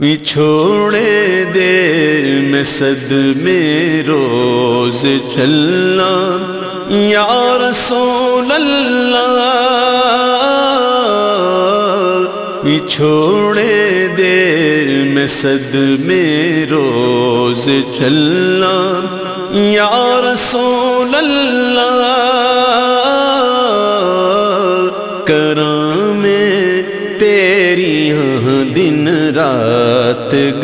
چھوڑے دے میں صد میں روز چلنا۔ یا رسول اللہ چھوڑے دے میں صد میں روز چلنا۔ یا رسول اللہ کرام تیری ہاں دن رات۔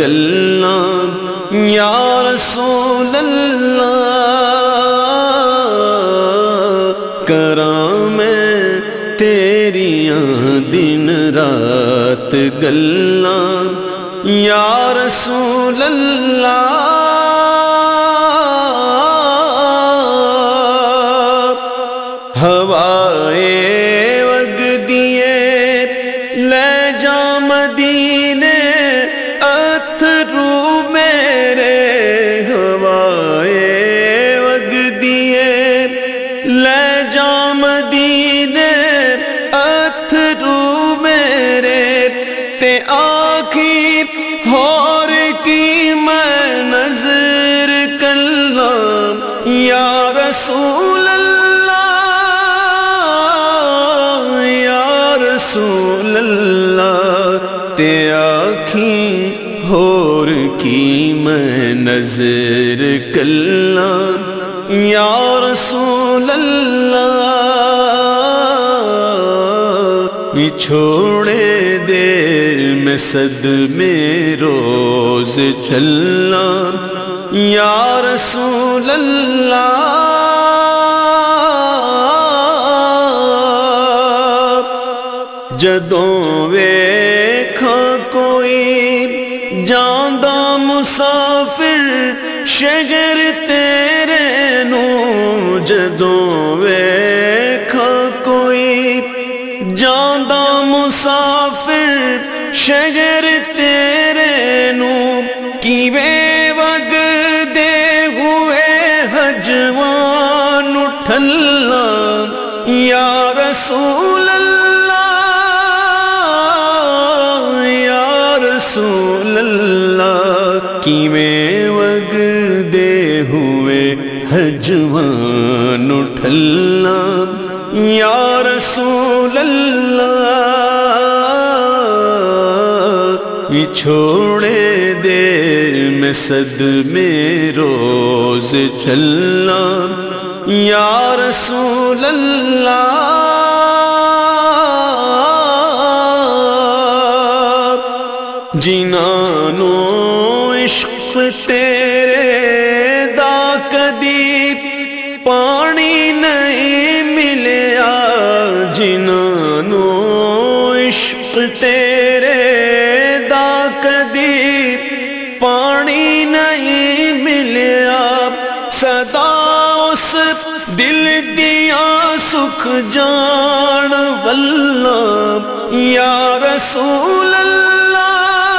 گلا یا رسول اللہ کرام تیری دن رات گلا یا رسول اللہ ہور کی میں نظر کلام یا رسول اللہ، یا رسول اللہ تے آخی ہور کی میں نظر کلام یا رسول اللہ، چھوڑے دے میں صد میں روز چلنا۔ یا رسول اللہ، جدوں ویکھا کوئی جاندہ مسافر، شہر تیرے نو جدوں ویکھا مسافر شہر تیرے نو کی بے وگ دے ہوئے حجوان اٹھلا یا رسول اللہ، یا رسول اللہ کی میں وگ دے ہوئے حجوان اٹھلا یا رسول اللہ چھوڑے دے میں صد میں روز چلنا۔ یا رسول اللہ جنانو عشق تیرے دا کدی عشق تیرے دا کدی پانی نہیں ملیا سزا اس دل دیا سکھ جان واللہ یا رسول اللہ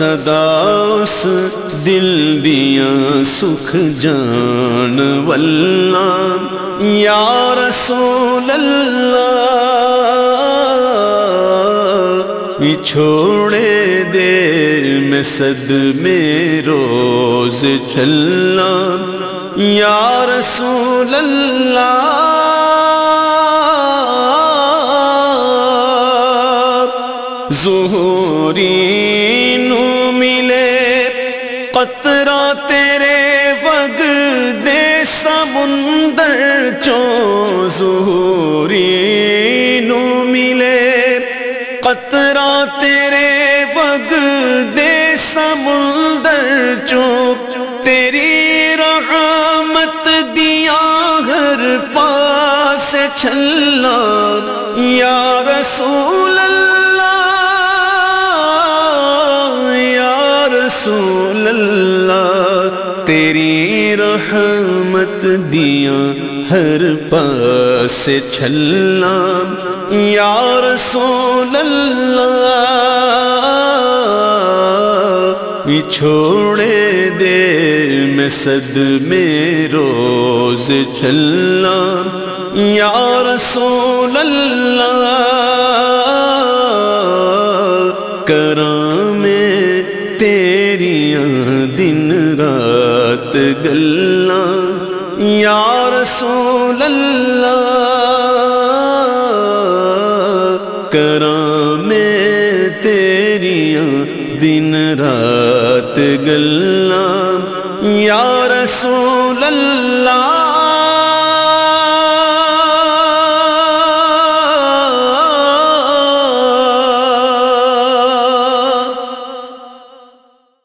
صدا اس دل دیا سکھ جان واللہ۔ یا رسول اللہ چھوڑے دے میں صد میں روز چلنا۔ یا رسول اللہ ظہوری نو ملے، قطرہ تیرے وگ دے سمندر چو ظہوری نو ملے، قطرہ تیرے وگ دے سمندر چو تیری پاس چھلا یا رسول اللہ، یا رسول اللہ، تیری رحمت دیا ہر پاس چھلنا یا رسول اللہ چھوڑے دے، میں صد میں روز چلنا یا رسول اللہ، کرام تیریاں دن رات گلا یا رسول اللہ، کرام دن رات گلا یا رسول اللہ